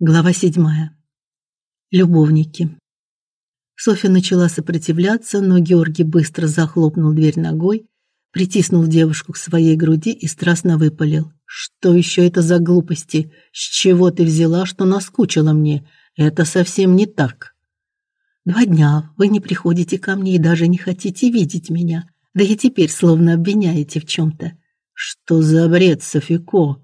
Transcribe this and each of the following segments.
Глава седьмая. Любовники. Софья начала сопротивляться, но Георгий быстро захлопнул дверь ногой, притиснул девушку к своей груди и страстно выпалил: "Что еще это за глупости? С чего ты взяла, что наскучила мне? Это совсем не так. Два дня вы не приходите ко мне и даже не хотите видеть меня, да и теперь словно обвиняете в чем то Что за бред, Софико?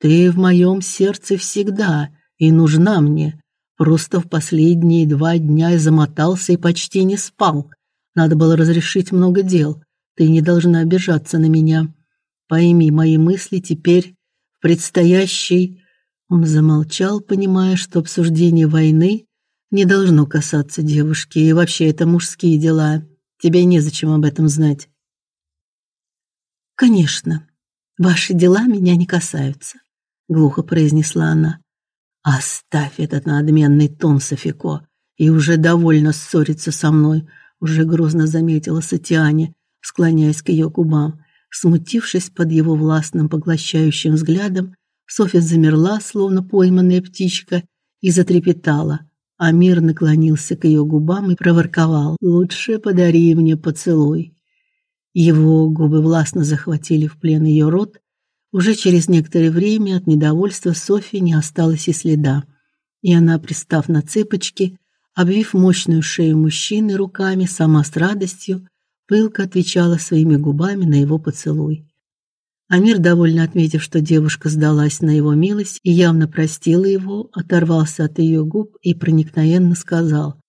Ты в моем сердце всегда и нужна мне. Просто в последние два дня замотался и почти не спал. Надо было разрешить много дел. Ты не должна обижаться на меня. Пойми мои мысли теперь в предстоящей Он замолчал, понимая, что обсуждение войны не должно касаться девушки, и вообще это мужские дела. Тебе незачем об этом знать. Конечно, ваши дела меня не касаются, глухо произнесла она. Оставь этот надменный тон, Софико, и уже довольно ссориться со мной, уже грозно заметила Сатиане, склоняясь к ее губам. Смутившись под его властным поглощающим взглядом, Софья замерла, словно пойманная птичка, и затрепетала. Амир наклонился к ее губам и проворковал: "Лучше подари мне поцелуй". Его губы властно захватили в плен ее рот, уже через некоторое время от недовольства Софьи не осталось и следа, и она, пристав на цыпочки, обвив мощную шею мужчины руками, сама с радостью пылко отвечала своими губами на его поцелуй. Амир, довольно отметив, что девушка сдалась на его милость и явно простила его, оторвался от ее губ и проникновенно сказал: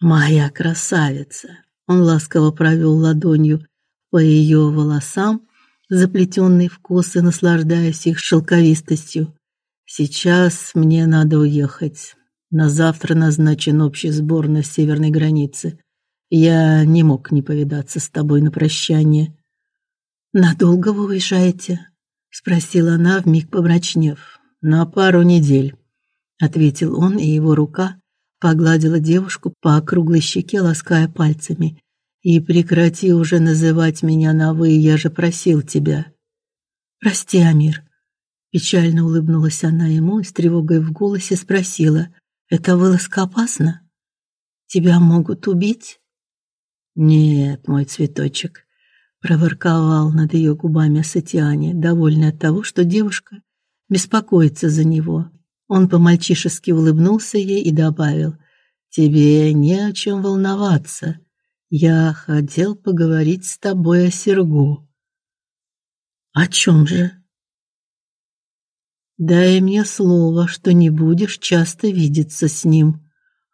"Моя красавица". Он ласково провел ладонью по ее волосам, заплетенные в косы, наслаждаясь их шелковистостью. Сейчас мне надо уехать. На завтра назначен общий сбор на северной границе. Я не мог не повидаться с тобой на прощание. Надолго вы уезжаете? спросила она, вмиг помрачнев. На пару недель, ответил он, и его рука погладила девушку по округлой щеке, лаская пальцами. И прекрати уже называть меня на вы, я же просил тебя. Прости, Амир. Печально улыбнулась она ему и с тревогой в голосе спросила: "Это вылазка опасна? Тебя могут убить?" "Нет, мой цветочек", проворковал над ее губами Сатиане, довольный от того, что девушка беспокоится за него. Он по-мальчишески улыбнулся ей и добавил: "Тебе не о чем волноваться. Я хотел поговорить с тобой о Сергу. О чем же? Дай мне слово, что не будешь часто видеться с ним.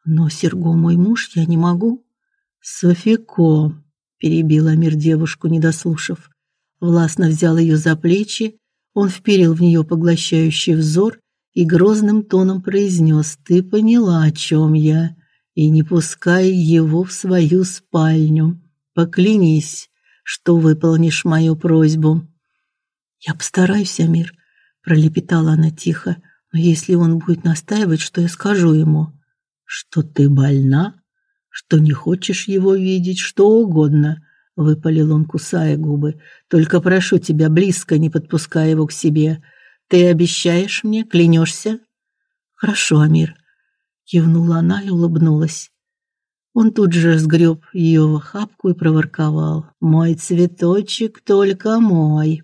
Но Серго мой муж, я не могу. Софико, перебила мир девушку, не дослушав. Властно взял ее за плечи, он вперил в нее поглощающий взор и грозным тоном произнес: "Ты поняла, о чем я?" И не пускай его в свою спальню. Поклянись, что выполнишь мою просьбу. Я постараюсь, Амир, пролепетала она тихо. Но если он будет настаивать, что я скажу ему? Что ты больна, что не хочешь его видеть, что угодно, выпалил он, кусая губы. Только прошу тебя, близко не подпускай его к себе. Ты обещаешь мне, клянешься? Хорошо, Амир кивнула она и улыбнулась. Он тут же сгреб ее в охапку и проворковал: "Мой цветочек только мой".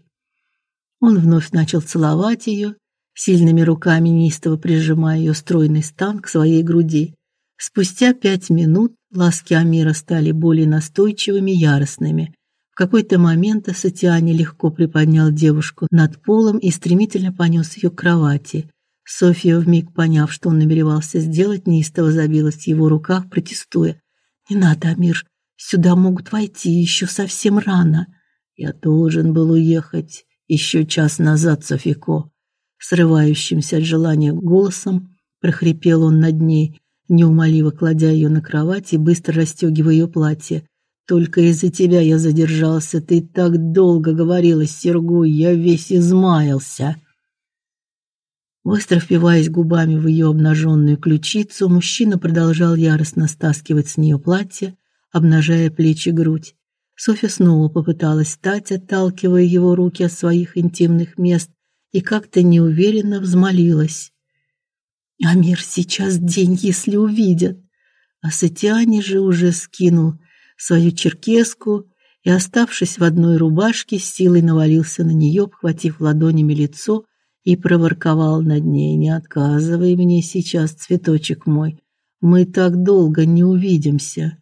Он вновь начал целовать ее, сильными руками неистово прижимая ее стройный стан к своей груди. Спустя пять минут ласки Амира стали более настойчивыми, яростными. В какой-то момент Сатиани легко приподнял девушку над полом и стремительно понес ее к кровати. Софья, вмиг поняв, что он намеревался сделать, неистово забилась в его руках, протестуя. «Не надо, Амир, сюда могут войти, еще совсем рано. Я должен был уехать еще час назад, Софико». Срывающимся от желания голосом прохрипел он над ней, неумолимо кладя ее на кровать и быстро расстегивая ее платье. «Только из-за тебя я задержался. Ты так долго говорила с Сергой, я весь измаялся». Быстро впиваясь губами в ее обнаженную ключицу, мужчина продолжал яростно стаскивать с нее платье, обнажая плечи и грудь. Софья снова попыталась встать, отталкивая его руки от своих интимных мест, и как-то неуверенно взмолилась: А мир сейчас день, если увидят. А Сатиане же уже скинул свою черкеску и, оставшись в одной рубашке, силой навалился на нее, обхватив ладонями лицо и проворковал над ней: "Не отказывай мне сейчас, цветочек мой. Мы так долго не увидимся".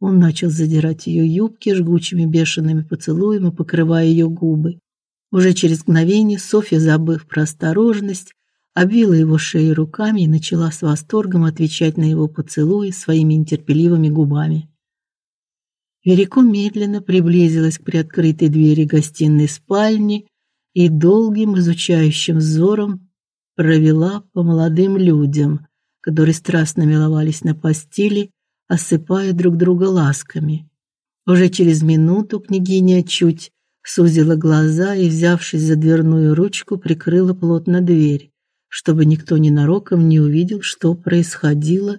Он начал задирать ее юбки жгучими бешеными поцелуями, покрывая ее губы. Уже через мгновение Софья, забыв про осторожность, обвила его шею руками и начала с восторгом отвечать на его поцелуи своими нетерпеливыми губами. Верико медленно приблизилась к приоткрытой двери гостиной спальни и долгим изучающим взором провела по молодым людям, которые страстно миловались на постели, осыпая друг друга ласками. Уже через минуту княгиня чуть сузила глаза и, взявшись за дверную ручку, прикрыла плотно дверь, чтобы никто ненароком не увидел, что происходило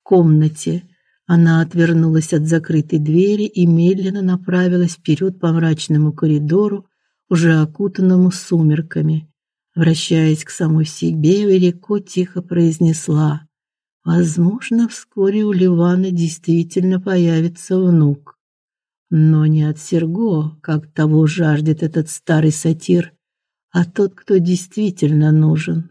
в комнате она отвернулась от закрытой двери и медленно направилась вперед по мрачному коридору, уже окутанному сумерками. Вращаясь к самой себе, Верико тихо произнесла: "Возможно, вскоре у Ливана действительно появится внук, но не от Серго, как того жаждет этот старый сатир, а тот, кто действительно нужен".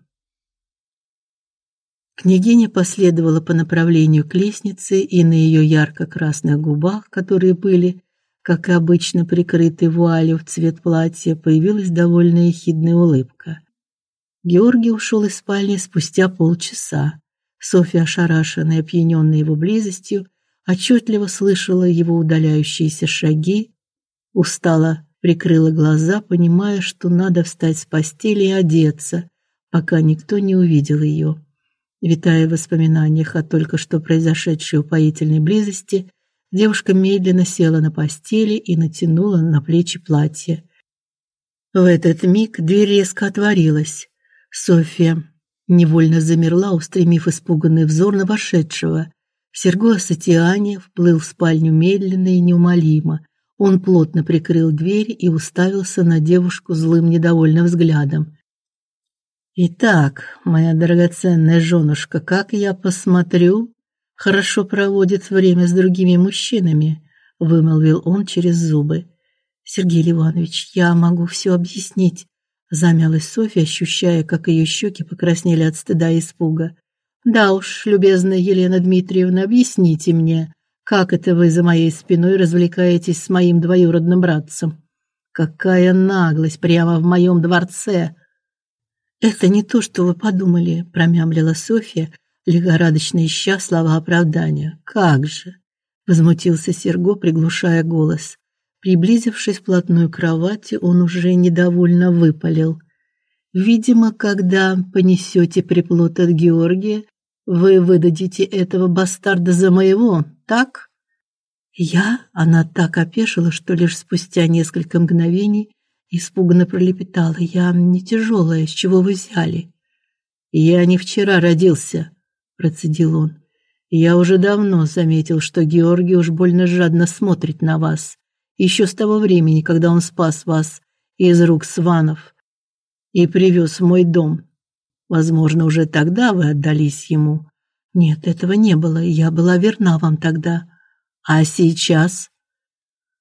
Княгиня последовала по направлению к лестнице, и на ее ярко-красных губах, которые были, как обычно, прикрыты вуалью в цвет платья, появилась довольная ехидная улыбка. Георгий ушел из спальни спустя полчаса. Софья, ошарашенная опьяненная его близостью, отчетливо слышала его удаляющиеся шаги, устала, прикрыла глаза, понимая, что надо встать с постели и одеться, пока никто не увидел ее. Витая в воспоминаниях о только что произошедшей упоительной близости, девушка медленно села на постели и натянула на плечи платье. В этот миг дверь резко отворилась. Софья невольно замерла, устремив испуганный взор на вошедшего. Серго Сатиани вплыл в спальню медленно и неумолимо. Он плотно прикрыл дверь и уставился на девушку злым недовольным взглядом. Итак, моя драгоценная женушка, как я посмотрю, хорошо проводит время с другими мужчинами, вымолвил он через зубы. Сергей Иванович, я могу все объяснить, замялась Софья, ощущая, как ее щеки покраснели от стыда и испуга. Да уж, любезная Елена Дмитриевна, объясните мне, как это вы за моей спиной развлекаетесь с моим двоюродным братцем? Какая наглость прямо в моем дворце! Это не то, что вы подумали, промямлила Софья, лихорадочно ища слова оправдания. Как же, возмутился Серго, приглушая голос. Приблизившись вплотную к кровати, он уже недовольно выпалил: "Видимо, когда понесете приплод от Георгия, вы выдадите этого бастарда за моего, так?" Я, она так опешила, что лишь спустя несколько мгновений Испуганно пролепетала. «Я не тяжелая, с чего вы взяли?» «Я не вчера родился», — процедил он. «Я уже давно заметил, что Георгий уж больно жадно смотрит на вас. Еще с того времени, когда он спас вас из рук сванов и привез в мой дом. Возможно, уже тогда вы отдались ему. Нет, этого не было, я была верна вам тогда. А сейчас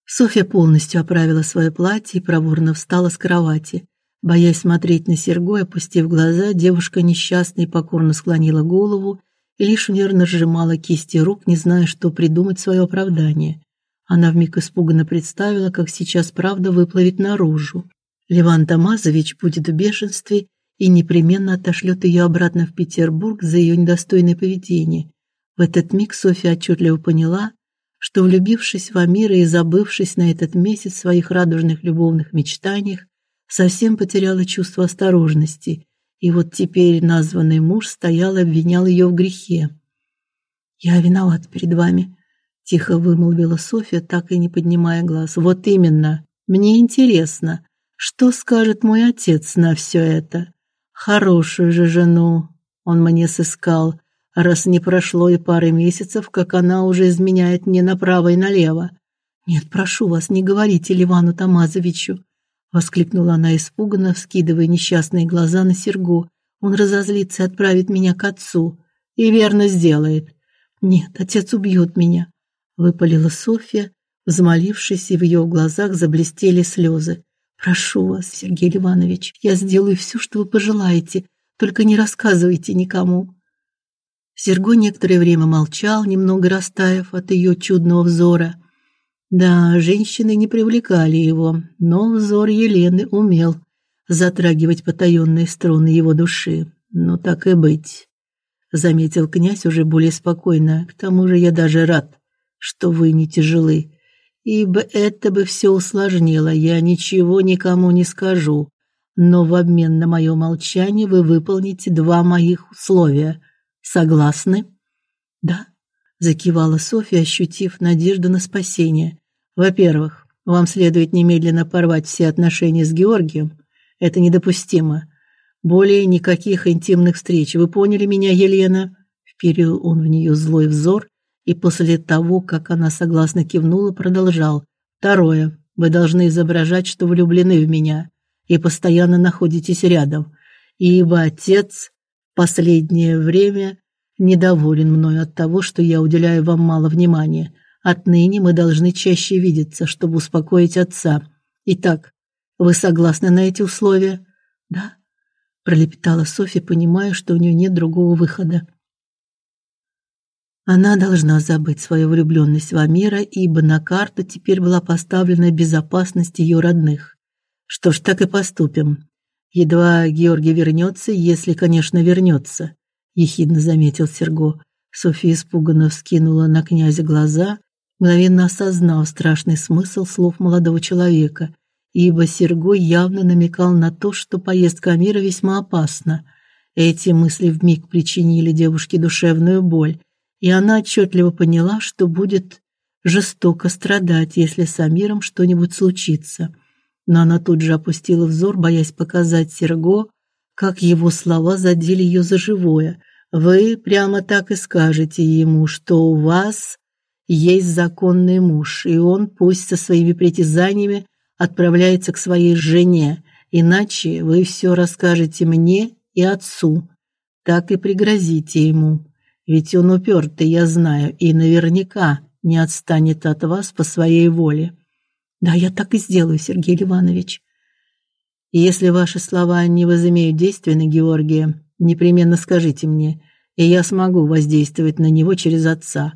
Софья полностью оправила свое платье и проворно встала с кровати. Боясь смотреть на Серго, опустив глаза, девушка несчастно и покорно склонила голову лишь нервно сжимала кисти рук, не зная, что придумать свое оправдание. Она вмиг испуганно представила, как сейчас правда выплывет наружу. Леван Тамазович будет в бешенстве и непременно отошлет ее обратно в Петербург за ее недостойное поведение. В этот миг Софья отчетливо поняла, что, влюбившись в Амира и забывшись на этот месяц в своих радужных любовных мечтаниях, совсем потеряла чувство осторожности, и вот теперь названный муж стоял и обвинял ее в грехе. «Я виноват перед вами», — тихо вымолвила Софья, так и не поднимая глаз. «Вот именно. Мне интересно, что скажет мой отец на все это? Хорошую же жену он мне сыскал, раз не прошло и пары месяцев, как она уже изменяет мне направо и налево. Нет, прошу вас, не говорите Ливану Тамазовичу, воскликнула она испуганно, вскидывая несчастные глаза на Серго, Он разозлится и отправит меня к отцу. И верно сделает. Нет, отец убьет меня, выпалила Софья, взмолившись, и в ее глазах заблестели слезы. Прошу вас, Сергей Иванович, я сделаю все, что вы пожелаете, только не рассказывайте никому. Серго некоторое время молчал, немного растаяв от ее чудного взора. Да, женщины не привлекали его, но взор Елены умел затрагивать потаенные струны его души. Но так и быть, заметил князь уже более спокойно. К тому же я даже рад, что вы не тяжелы, ибо это бы все усложнило. Я ничего никому не скажу, но в обмен на мое молчание вы выполните два моих условия. Согласны? Да, закивала Софья, ощутив надежду на спасение. Во-первых, вам следует немедленно порвать все отношения с Георгием. Это недопустимо. Более никаких интимных встреч. Вы поняли меня, Елена? Вперил он в нее злой взор и после того, как она согласно кивнула, продолжал: "Второе. Вы должны изображать, что влюблены в меня и постоянно находитесь рядом, ибо отец последнее время недоволен мной от того, что я уделяю вам мало внимания. Отныне мы должны чаще видеться, чтобы успокоить отца. Итак, вы согласны на эти условия? Да, пролепетала Софья, понимая, что у нее нет другого выхода. Она должна забыть свою влюбленность в Амира, ибо на карту теперь была поставлена безопасность ее родных. Что ж, так и поступим. Едва Георгий вернется, если, конечно, вернется, ехидно заметил Серго. Софья испуганно вскинула на князя глаза мгновенно осознав страшный смысл слов молодого человека, ибо Сергой явно намекал на то, что поездка Амира весьма опасна. Эти мысли вмиг причинили девушке душевную боль, и она отчетливо поняла, что будет жестоко страдать, если с Амиром что-нибудь случится. Но она тут же опустила взор, боясь показать Серго, как его слова задели ее за живое. Вы прямо так и скажете ему, что у вас есть законный муж, и он пусть со своими притязаниями отправляется к своей жене, иначе вы все расскажете мне и отцу. Так и пригрозите ему. Ведь он упертый, я знаю, и наверняка не отстанет от вас по своей воле. Да, я так и сделаю, Сергей Иванович. И если ваши слова не возымеют действия на Георгия, непременно скажите мне, и я смогу воздействовать на него через отца.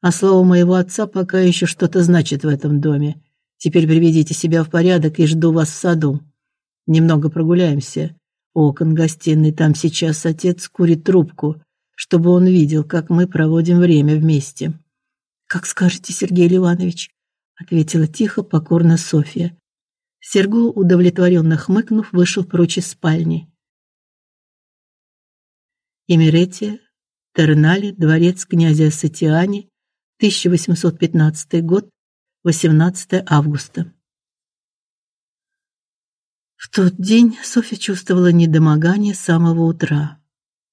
А слово моего отца пока еще что-то значит в этом доме. Теперь приведите себя в порядок и жду вас в саду. Немного прогуляемся. Окон гостиной там сейчас отец курит трубку, чтобы он видел, как мы проводим время вместе. Как скажете, Сергей Иванович, ответила тихо, покорно Софья. Серго, удовлетворенно хмыкнув, вышел прочь из спальни. Эмиретия, Тернали, дворец князя Сатиани, 1815 год, 18 августа. В тот день Софья чувствовала недомогание с самого утра.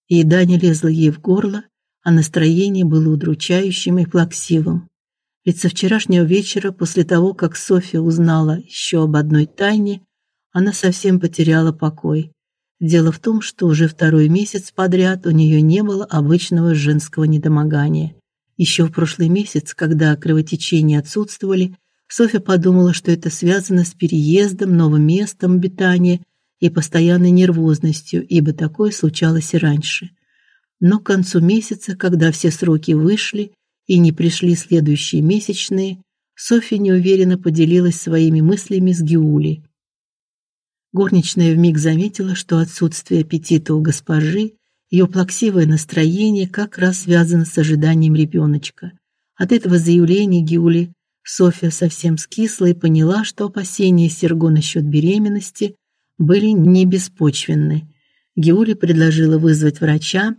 Еда не лезла ей в горло, а настроение было удручающим и плаксивым. Ведь со вчерашнего вечера, после того, как Софья узнала еще об одной тайне, она совсем потеряла покой. Дело в том, что уже второй месяц подряд у нее не было обычного женского недомогания. Еще в прошлый месяц, когда кровотечения отсутствовали, Софья подумала, что это связано с переездом, новым местом обитания и постоянной нервозностью, ибо такое случалось и раньше. Но к концу месяца, когда все сроки вышли и не пришли следующие месячные, Софья неуверенно поделилась своими мыслями с Гиулей. Горничная вмиг заметила, что отсутствие аппетита у госпожи ее плаксивое настроение как раз связано с ожиданием ребеночка. От этого заявления Гиули Софья совсем скисла и поняла, что опасения Серго насчет беременности были не беспочвенны. Гиули предложила вызвать врача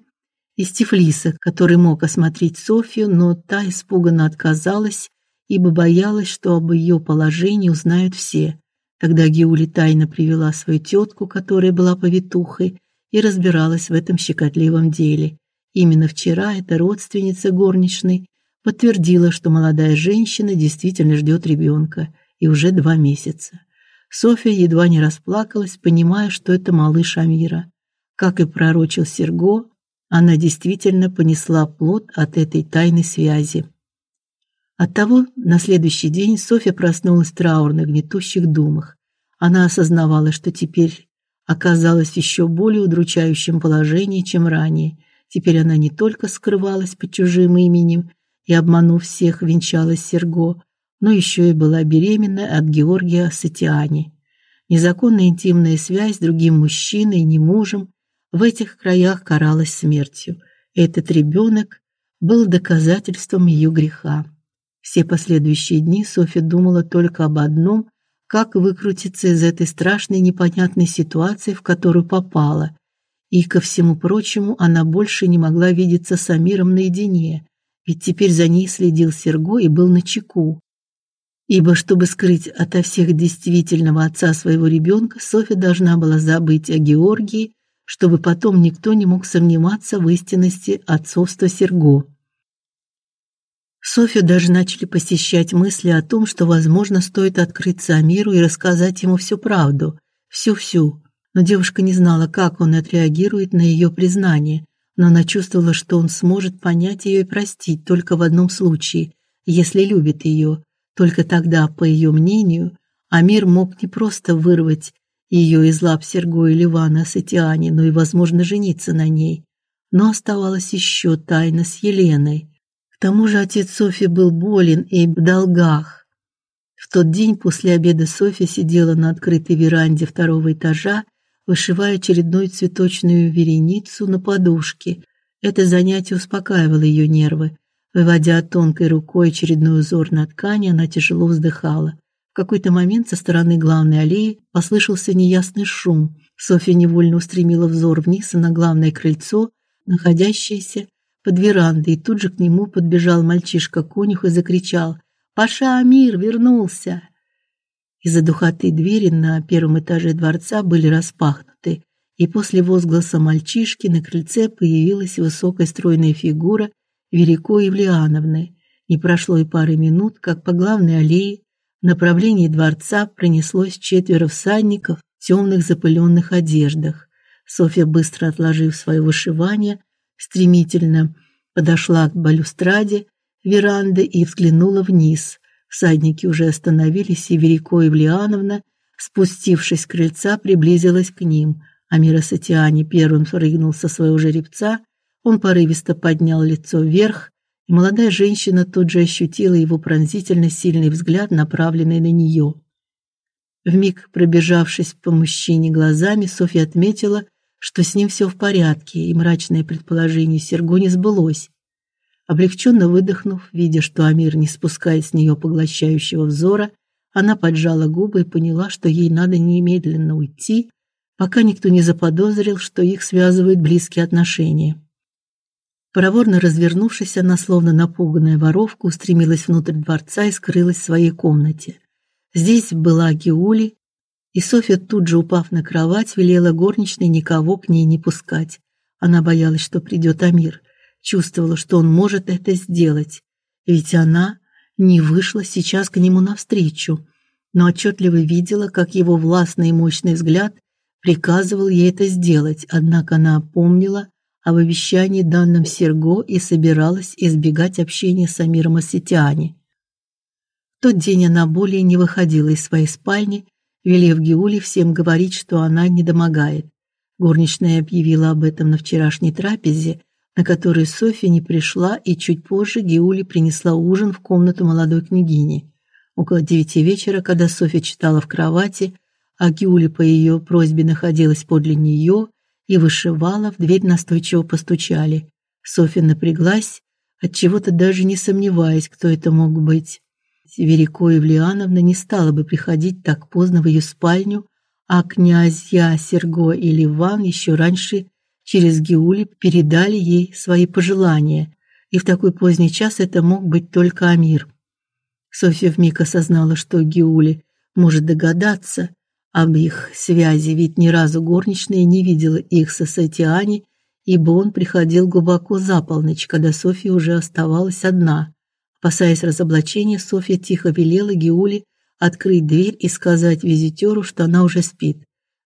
из Тифлиса, который мог осмотреть Софью, но та испуганно отказалась, ибо боялась, что об ее положении узнают все. Тогда Гиули тайно привела свою тетку, которая была повитухой, и разбиралась в этом щекотливом деле. Именно вчера эта родственница горничной подтвердила, что молодая женщина действительно ждет ребенка, и уже два месяца. Софья едва не расплакалась, понимая, что это малыш Амира. Как и пророчил Серго, она действительно понесла плод от этой тайной связи. Оттого на следующий день Софья проснулась в траурных гнетущих думах. Она осознавала, что теперь оказалась еще более удручающем положении, чем ранее. Теперь она не только скрывалась под чужим именем и обманув всех, венчалась Серго, но еще и была беременна от Георгия Сатиани. Незаконная интимная связь с другим мужчиной, не мужем, в этих краях каралась смертью. Этот ребенок был доказательством ее греха. Все последующие дни Софья думала только об одном как выкрутиться из этой страшной непонятной ситуации, в которую попала. И ко всему прочему, она больше не могла видеться с Амиром наедине, ведь теперь за ней следил Серго и был на чеку. Ибо чтобы скрыть ото всех действительного отца своего ребенка, Софья должна была забыть о Георгии, чтобы потом никто не мог сомневаться в истинности отцовства Серго. Софью даже начали посещать мысли о том, что, возможно, стоит открыться Амиру и рассказать ему всю правду, всю-всю. Но девушка не знала, как он отреагирует на ее признание, но она чувствовала, что он сможет понять ее и простить только в одном случае, если любит ее. Только тогда, по ее мнению, Амир мог не просто вырвать ее из лап Серго и Ливана Сатиани, но и, возможно, жениться на ней. Но оставалась еще тайна с Еленой. К тому же отец Софи был болен и в долгах. В тот день после обеда Софья сидела на открытой веранде второго этажа, вышивая очередную цветочную вереницу на подушке. Это занятие успокаивало ее нервы. Выводя тонкой рукой очередной узор на ткани, она тяжело вздыхала. В какой-то момент со стороны главной аллеи послышался неясный шум. Софья невольно устремила взор вниз на главное крыльцо, находящееся под верандой, и тут же к нему подбежал мальчишка-конюх и закричал: "Паша Амир вернулся!" Из-за духоты двери на первом этаже дворца были распахнуты, и после возгласа мальчишки на крыльце появилась высокая стройная фигура Верико Евлеановны. Не прошло и пары минут, как по главной аллее в направлении дворца пронеслось четверо всадников в темных запыленных одеждах. Софья, быстро отложив свое вышивание, стремительно подошла к балюстраде веранды и взглянула вниз. Всадники уже остановились, и Верико Евлеановна, спустившись с крыльца, приблизилась к ним. Амира Сатиани первым прыгнул со своего жеребца он порывисто поднял лицо вверх, и молодая женщина тут же ощутила его пронзительно сильный взгляд, направленный на нее. Вмиг пробежавшись по мужчине глазами, Софья отметила, что с ним все в порядке, и мрачное предположение Серго не сбылось. Облегченно выдохнув, видя, что Амир не спускает с нее поглощающего взора, она поджала губы и поняла, что ей надо немедленно уйти, пока никто не заподозрил, что их связывают близкие отношения. Проворно развернувшись, она, словно напуганная воровка, устремилась внутрь дворца и скрылась в своей комнате. Здесь была Геули, и Софья, тут же упав на кровать, велела горничной никого к ней не пускать. Она боялась, что придет Амир, чувствовала, что он может это сделать, ведь она не вышла сейчас к нему навстречу, но отчетливо видела, как его властный и мощный взгляд приказывал ей это сделать, однако она помнила, об обещании данном Серго и собиралась избегать общения с Амиром Асетиани. В тот день она более не выходила из своей спальни, велев Геуле всем говорить, что она не домогает. Горничная объявила об этом на вчерашней трапезе, на которой Софья не пришла, и чуть позже Геули принесла ужин в комнату молодой княгини. Около девяти вечера, когда Софья читала в кровати, а Геули по ее просьбе находилась подле нее, и вышивала, в дверь настойчиво постучали. Софья напряглась, от чего-то даже не сомневаясь, кто это мог быть. Верико Евлеановна не стала бы приходить так поздно в ее спальню, а князья Серго и Ливан еще раньше через Геули передали ей свои пожелания, и в такой поздний час это мог быть только Амир. Софья вмиг осознала, что Геули может догадаться, об их связи, ведь ни разу горничная не видела их со Сатиани, ибо он приходил глубоко за полночь, когда Софья уже оставалась одна. Опасаясь разоблачения, Софья тихо велела Геуле открыть дверь и сказать визитеру, что она уже спит.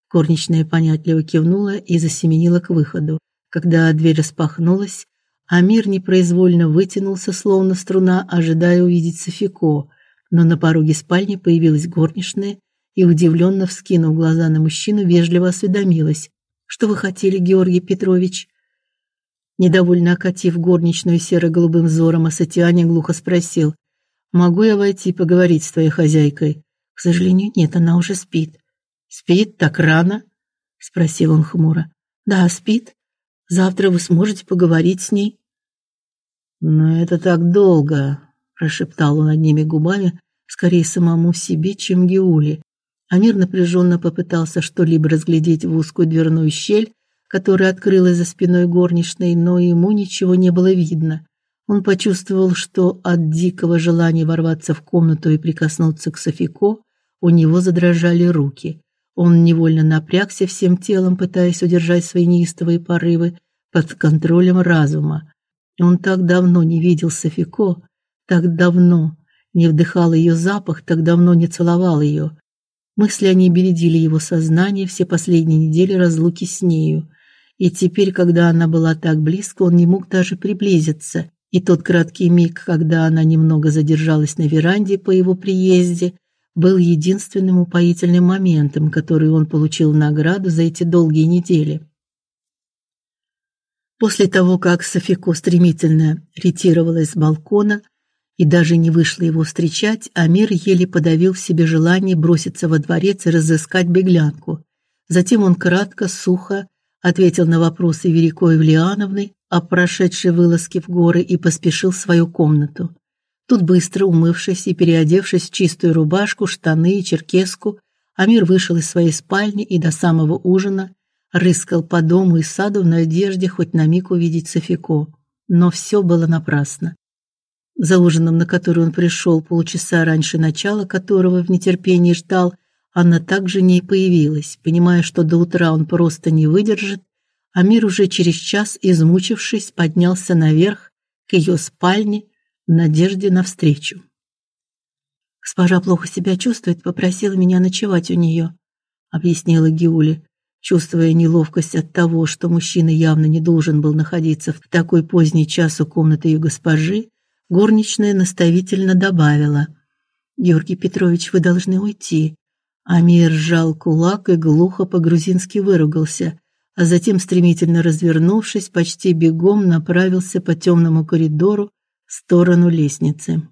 В Горничная понятливо кивнула и засеменила к выходу. Когда дверь распахнулась, Амир непроизвольно вытянулся, словно струна, ожидая увидеть Софико, но на пороге спальни появилась горничная и удивленно вскинув глаза на мужчину, вежливо осведомилась: "Что вы хотели, Георгий Петрович?" Недовольно окатив горничную серо-голубым взором, Асатиане глухо спросил: "Могу я войти поговорить с твоей хозяйкой?" "К сожалению, нет, она уже спит". "Спит так рано?" спросил он хмуро. "Да, спит. Завтра вы сможете поговорить с ней". "Но это так долго", прошептал он одними губами, скорее самому себе, чем Геуле. Амир напряженно попытался что-либо разглядеть в узкую дверную щель, которая открылась за спиной горничной, но ему ничего не было видно. Он почувствовал, что от дикого желания ворваться в комнату и прикоснуться к Софико у него задрожали руки. Он невольно напрягся всем телом, пытаясь удержать свои неистовые порывы под контролем разума. Он так давно не видел Софико, так давно не вдыхал ее запах, так давно не целовал ее. Мысли о ней бередили его сознание все последние недели разлуки с нею. И теперь, когда она была так близко, он не мог даже приблизиться. И тот краткий миг, когда она немного задержалась на веранде по его приезде, был единственным упоительным моментом, который он получил в награду за эти долгие недели. После того, как Софико стремительно ретировалась с балкона, и даже не вышла его встречать, Амир еле подавил в себе желание броситься во дворец и разыскать беглянку. Затем он кратко, сухо ответил на вопросы Верико Евлеановны о прошедшей вылазке в горы и поспешил в свою комнату. Тут быстро умывшись и переодевшись в чистую рубашку, штаны и черкеску, Амир вышел из своей спальни и до самого ужина рыскал по дому и саду в надежде хоть на миг увидеть Софико. Но все было напрасно. За ужином, на который он пришел полчаса раньше начала, которого в нетерпении ждал, она также не появилась, понимая, что до утра он просто не выдержит. Амир уже через час, измучившись, поднялся наверх к ее спальне в надежде на встречу. Госпожа плохо себя чувствует, попросила меня ночевать у нее», — объяснила Гиули, чувствуя неловкость от того, что мужчина явно не должен был находиться в такой поздний час у комнаты ее госпожи. Горничная наставительно добавила: "Георгий Петрович, вы должны уйти". Амир сжал кулак и глухо по-грузински выругался, а затем стремительно развернувшись, почти бегом направился по темному коридору в сторону лестницы.